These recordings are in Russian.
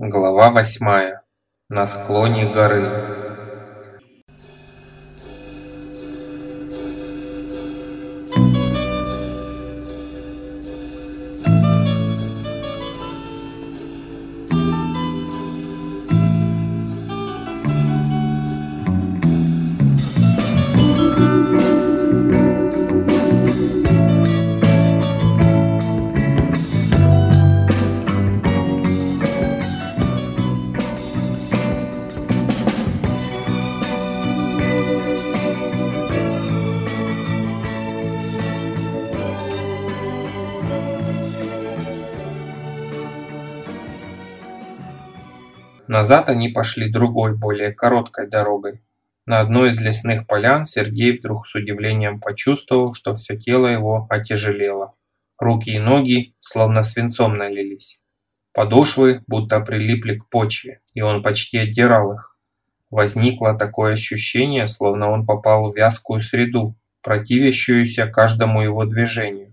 Глава восьмая. На склоне горы. Назад они пошли другой, более короткой дорогой. На одной из лесных полян Сергей вдруг с удивлением почувствовал, что все тело его отяжелело. Руки и ноги словно свинцом налились. Подошвы будто прилипли к почве, и он почти отдирал их. Возникло такое ощущение, словно он попал в вязкую среду, противящуюся каждому его движению.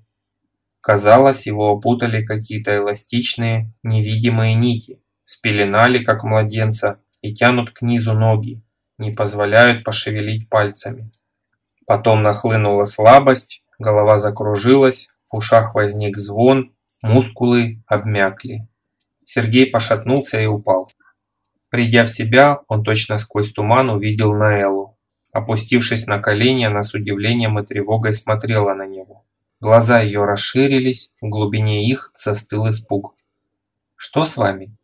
Казалось, его опутали какие-то эластичные, невидимые нити, спеленали, как младенца, и тянут к низу ноги, не позволяют пошевелить пальцами. Потом нахлынула слабость, голова закружилась, в ушах возник звон, мускулы обмякли. Сергей пошатнулся и упал. Придя в себя, он точно сквозь туман увидел Наэлу. Опустившись на колени, она с удивлением и тревогой смотрела на него. Глаза ее расширились, в глубине их застыл испуг. «Что с вами?»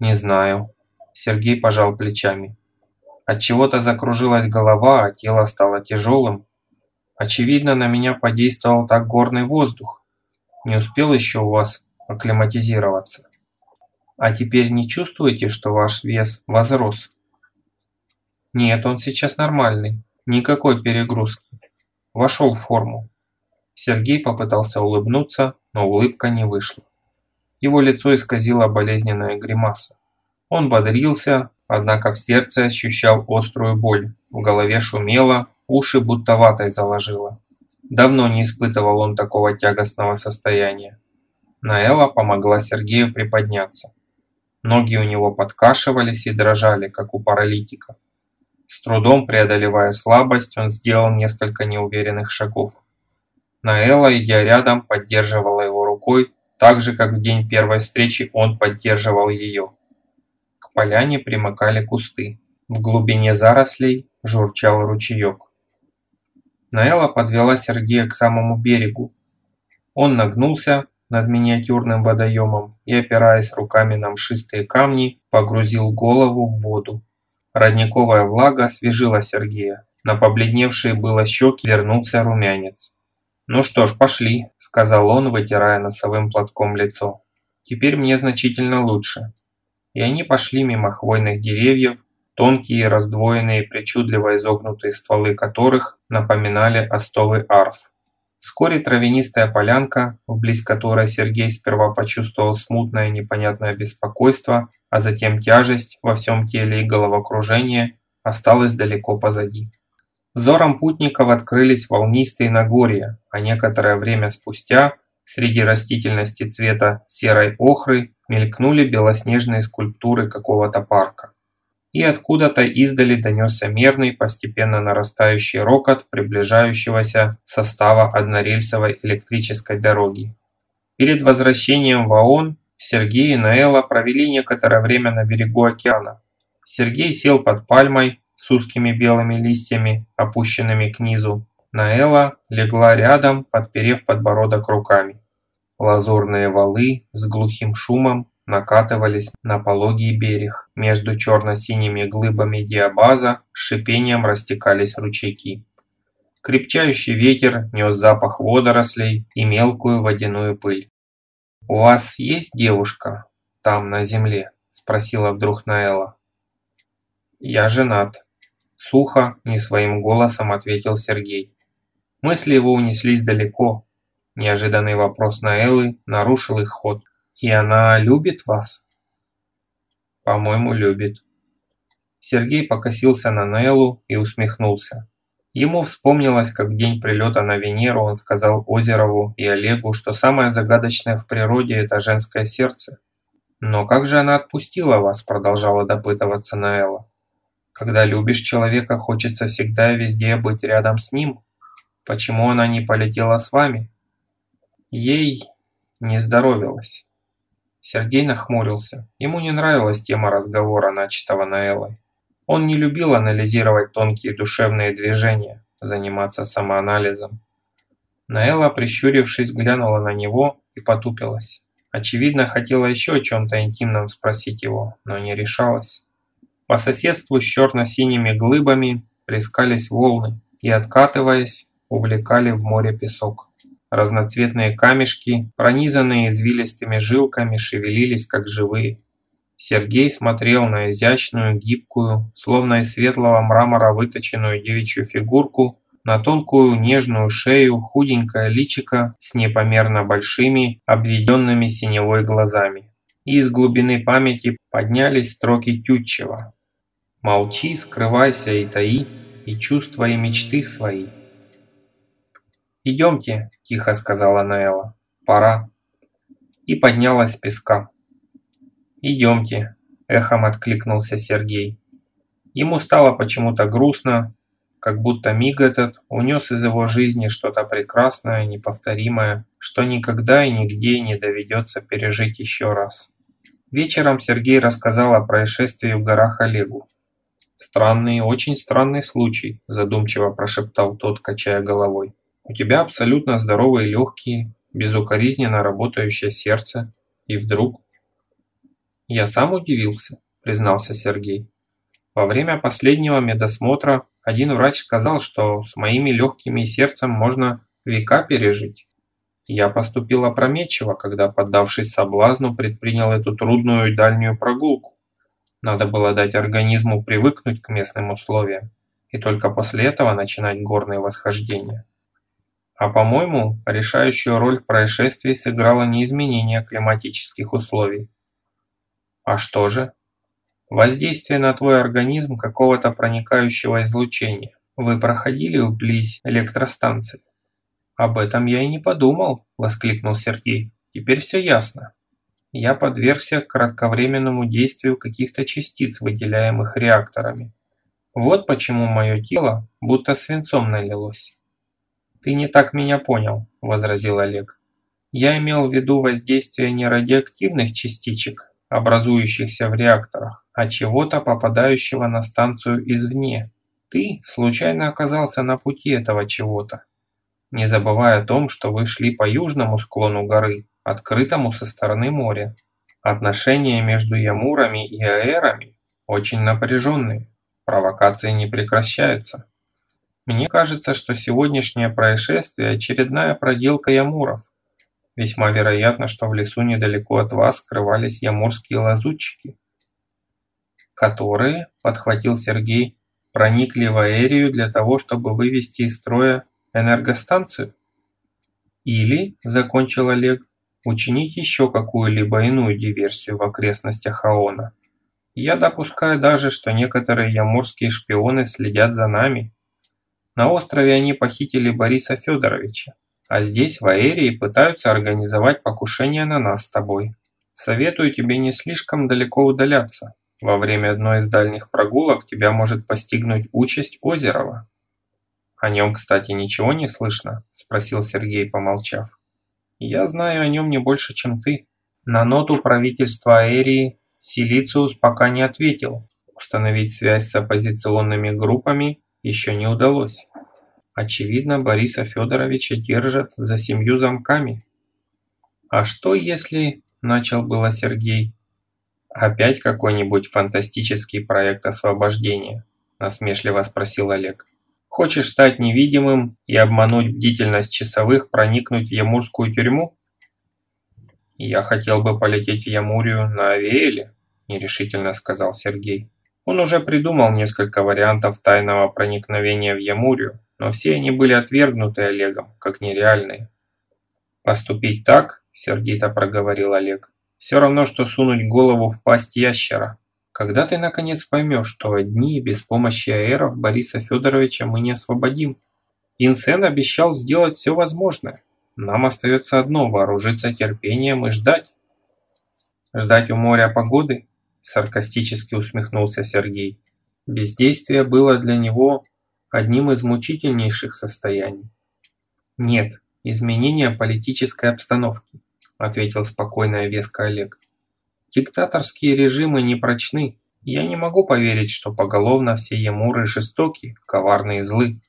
«Не знаю». Сергей пожал плечами. От чего то закружилась голова, а тело стало тяжелым. Очевидно, на меня подействовал так горный воздух. Не успел еще у вас акклиматизироваться. А теперь не чувствуете, что ваш вес возрос? Нет, он сейчас нормальный. Никакой перегрузки. Вошел в форму. Сергей попытался улыбнуться, но улыбка не вышла. Его лицо исказило болезненная гримаса. Он бодрился, однако в сердце ощущал острую боль. В голове шумело, уши будто ватой заложило. Давно не испытывал он такого тягостного состояния. Наэла помогла Сергею приподняться. Ноги у него подкашивались и дрожали, как у паралитика. С трудом преодолевая слабость, он сделал несколько неуверенных шагов. Наэла, идя рядом, поддерживала его рукой, так же, как в день первой встречи он поддерживал ее. К поляне примыкали кусты. В глубине зарослей журчал ручеек. Наэла подвела Сергея к самому берегу. Он нагнулся над миниатюрным водоемом и, опираясь руками на мшистые камни, погрузил голову в воду. Родниковая влага освежила Сергея. На побледневшие было щеки вернулся румянец. «Ну что ж, пошли», – сказал он, вытирая носовым платком лицо. «Теперь мне значительно лучше». И они пошли мимо хвойных деревьев, тонкие, раздвоенные, причудливо изогнутые стволы которых напоминали остовы арф. Вскоре травянистая полянка, вблизь которой Сергей сперва почувствовал смутное непонятное беспокойство, а затем тяжесть во всем теле и головокружение, осталась далеко позади. Взором путников открылись волнистые Нагорья, а некоторое время спустя среди растительности цвета серой охры мелькнули белоснежные скульптуры какого-то парка. И откуда-то издали донесся мерный, постепенно нарастающий рокот приближающегося состава однорельсовой электрической дороги. Перед возвращением в ООН Сергей и Наэла провели некоторое время на берегу океана. Сергей сел под пальмой, с узкими белыми листьями, опущенными к низу. Наэла легла рядом, подперев подбородок руками. Лазурные валы с глухим шумом накатывались на пологий берег. Между черно-синими глыбами диабаза с шипением растекались ручейки. Крепчающий ветер нес запах водорослей и мелкую водяную пыль. «У вас есть девушка там, на земле?» – спросила вдруг Наэла. «Я женат», Сухо, не своим голосом ответил Сергей. Мысли его унеслись далеко. Неожиданный вопрос Наэлы нарушил их ход. «И она любит вас?» «По-моему, любит». Сергей покосился на Наэлу и усмехнулся. Ему вспомнилось, как в день прилета на Венеру он сказал Озерову и Олегу, что самое загадочное в природе – это женское сердце. «Но как же она отпустила вас?» – продолжала допытываться Наэла. «Когда любишь человека, хочется всегда и везде быть рядом с ним. Почему она не полетела с вами?» Ей не здоровилось. Сергей нахмурился. Ему не нравилась тема разговора, начатого Наэлой. Он не любил анализировать тонкие душевные движения, заниматься самоанализом. Наэла, прищурившись, глянула на него и потупилась. Очевидно, хотела еще о чем-то интимном спросить его, но не решалась. По соседству с черно-синими глыбами плескались волны и, откатываясь, увлекали в море песок. Разноцветные камешки, пронизанные извилистыми жилками, шевелились как живые. Сергей смотрел на изящную, гибкую, словно из светлого мрамора выточенную девичью фигурку, на тонкую нежную шею, худенькое личико с непомерно большими, обведенными синевой глазами. Из глубины памяти поднялись строки Тютчева. «Молчи, скрывайся и таи, и чувства и мечты свои». «Идемте», – тихо сказала Наэла. «Пора». И поднялась с песка. «Идемте», – эхом откликнулся Сергей. Ему стало почему-то грустно, как будто миг этот унес из его жизни что-то прекрасное, неповторимое, что никогда и нигде не доведется пережить еще раз. Вечером Сергей рассказал о происшествии в горах Олегу. «Странный, очень странный случай», – задумчиво прошептал тот, качая головой. У тебя абсолютно здоровые легкие, безукоризненно работающее сердце. И вдруг... Я сам удивился, признался Сергей. Во время последнего медосмотра один врач сказал, что с моими легкими и сердцем можно века пережить. Я поступил опрометчиво, когда, поддавшись соблазну, предпринял эту трудную и дальнюю прогулку. Надо было дать организму привыкнуть к местным условиям, и только после этого начинать горные восхождения. А по-моему, решающую роль в происшествии сыграло не изменение климатических условий. А что же? Воздействие на твой организм какого-то проникающего излучения. Вы проходили вблизь электростанции? Об этом я и не подумал, воскликнул Сергей. Теперь все ясно. Я подвергся кратковременному действию каких-то частиц, выделяемых реакторами. Вот почему мое тело будто свинцом налилось. «Ты не так меня понял», – возразил Олег. «Я имел в виду воздействие не радиоактивных частичек, образующихся в реакторах, а чего-то попадающего на станцию извне. Ты случайно оказался на пути этого чего-то, не забывая о том, что вы шли по южному склону горы, открытому со стороны моря. Отношения между ямурами и аэрами очень напряженные, провокации не прекращаются. Мне кажется, что сегодняшнее происшествие – очередная проделка ямуров. Весьма вероятно, что в лесу недалеко от вас скрывались ямурские лазутчики, которые, подхватил Сергей, проникли в аэрию для того, чтобы вывести из строя энергостанцию? Или, закончил Олег, учинить еще какую-либо иную диверсию в окрестностях Аона. Я допускаю даже, что некоторые ямурские шпионы следят за нами на острове они похитили Бориса Федоровича, а здесь, в Аэрии, пытаются организовать покушение на нас с тобой. Советую тебе не слишком далеко удаляться. Во время одной из дальних прогулок тебя может постигнуть участь Озерова. «О нем, кстати, ничего не слышно?» – спросил Сергей, помолчав. «Я знаю о нем не больше, чем ты. На ноту правительства Аэрии Силициус пока не ответил. Установить связь с оппозиционными группами еще не удалось. Очевидно, Бориса Федоровича держат за семью замками. «А что если...» – начал было Сергей. «Опять какой-нибудь фантастический проект освобождения?» – насмешливо спросил Олег. «Хочешь стать невидимым и обмануть бдительность часовых, проникнуть в Ямурскую тюрьму?» «Я хотел бы полететь в Ямурию на Авиэле», – нерешительно сказал Сергей. Он уже придумал несколько вариантов тайного проникновения в Ямурию, но все они были отвергнуты Олегом, как нереальные. «Поступить так?» – сердито проговорил Олег. «Все равно, что сунуть голову в пасть ящера. Когда ты наконец поймешь, что одни без помощи аэров Бориса Федоровича мы не освободим? Инсен обещал сделать все возможное. Нам остается одно – вооружиться терпением и ждать». Ждать у моря погоды? Саркастически усмехнулся Сергей. Бездействие было для него одним из мучительнейших состояний. Нет, изменение политической обстановки, ответил спокойно и веско Олег. Диктаторские режимы не прочны. Я не могу поверить, что поголовно все ямуры жестоки, коварны и злы.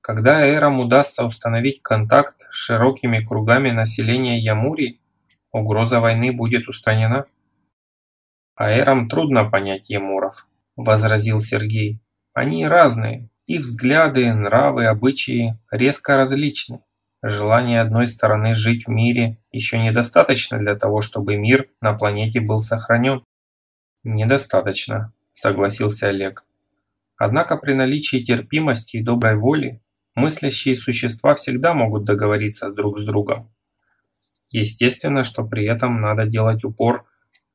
Когда эрам удастся установить контакт с широкими кругами населения Ямурии, угроза войны будет устранена. А трудно понять ямуров, возразил Сергей. Они разные, их взгляды, нравы, обычаи резко различны. Желание одной стороны жить в мире еще недостаточно для того, чтобы мир на планете был сохранен. Недостаточно, согласился Олег. Однако при наличии терпимости и доброй воли мыслящие существа всегда могут договориться друг с другом. Естественно, что при этом надо делать упор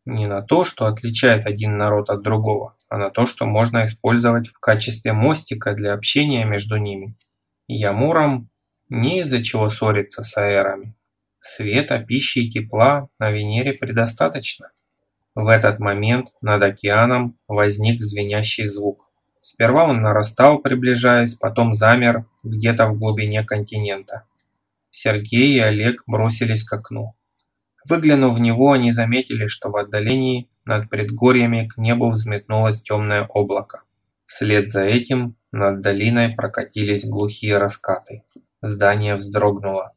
не на то, что отличает один народ от другого, а на то, что можно использовать в качестве мостика для общения между ними. Ямурам не из-за чего ссориться с аэрами. Света, пищи и тепла на Венере предостаточно. В этот момент над океаном возник звенящий звук. Сперва он нарастал, приближаясь, потом замер где-то в глубине континента. Сергей и Олег бросились к окну. Выглянув в него, они заметили, что в отдалении над предгорьями к небу взметнулось темное облако. Вслед за этим над долиной прокатились глухие раскаты. Здание вздрогнуло.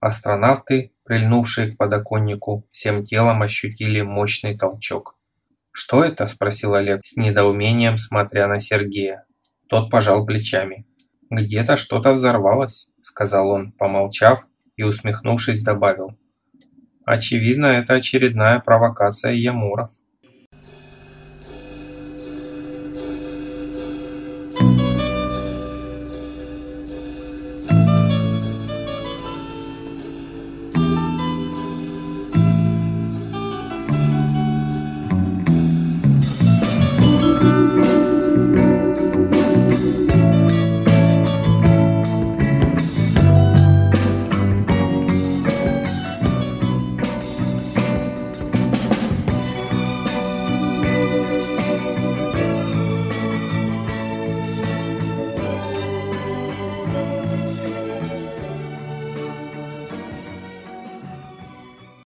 Астронавты, прильнувшие к подоконнику, всем телом ощутили мощный толчок. «Что это?» – спросил Олег с недоумением, смотря на Сергея. Тот пожал плечами. «Где-то что-то взорвалось», – сказал он, помолчав и, усмехнувшись, добавил. «Очевидно, это очередная провокация Ямуров».